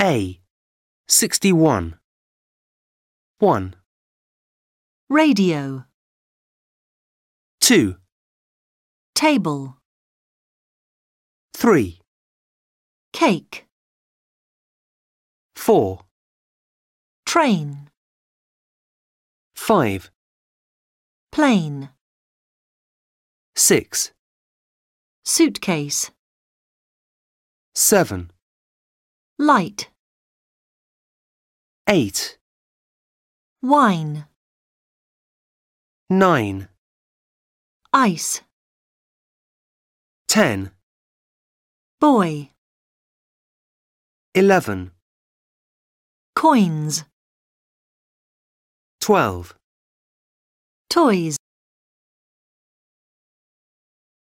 A. 61. 1, radio, 2, table, 3, cake, 4, train, 5, plane, 6, suitcase, 7, light, 8, wine, 9, ice, 10, boy, 11, coins, 12. toys.